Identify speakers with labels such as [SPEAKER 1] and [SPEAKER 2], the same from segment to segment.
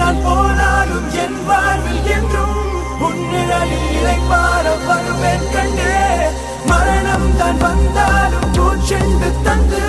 [SPEAKER 1] நான் போனாலும் என் வாழ்வில் என்றும் உன்னிழலில் இழைப்பார வருவேன் கண்டே. மரணம் தான் வந்தாலும் பூச்செண்டு தந்து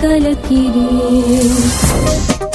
[SPEAKER 1] Calha Quiri.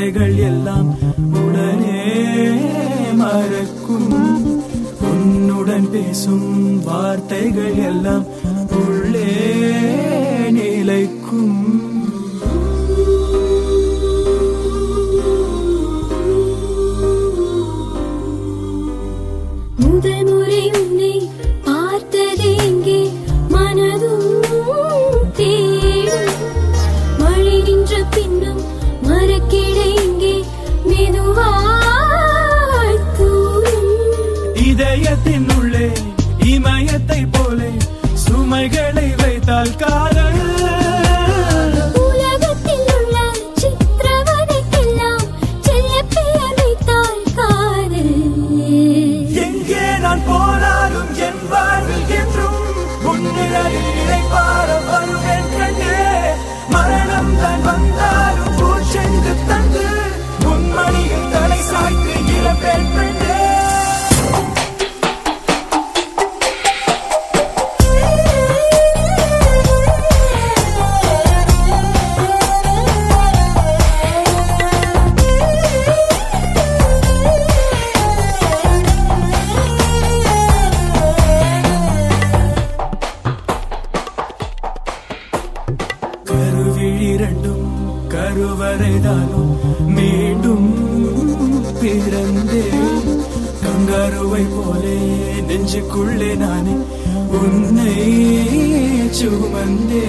[SPEAKER 1] கவலைகள் எல்லாம் உடனே மறக்கும். உன்னுடன் பேசும் வார்த்தைகள் எல்லாம் உள்ளே நிலைக்கும். காதல்
[SPEAKER 2] உலகத்தில் உள்ள சித்திரவதைக்கெல்லாம் செல்ல பெயர் வைத்தால் காதல்
[SPEAKER 1] எங்கே நான் போனாலும் என் வாழ்வில் என்றும் உன்னிழலில் இழைப்பார வருவேன் கண்ணே மரணம் தான் வந்தாலும் தந்து உன் தலை சாய்த்து இழப்பேன் பெண்ணே. மீண்டும் பிறந்தே. கங்காருவை போலே நெஞ்சுக்குள்ளே நானே உன்னை சுமந்தே.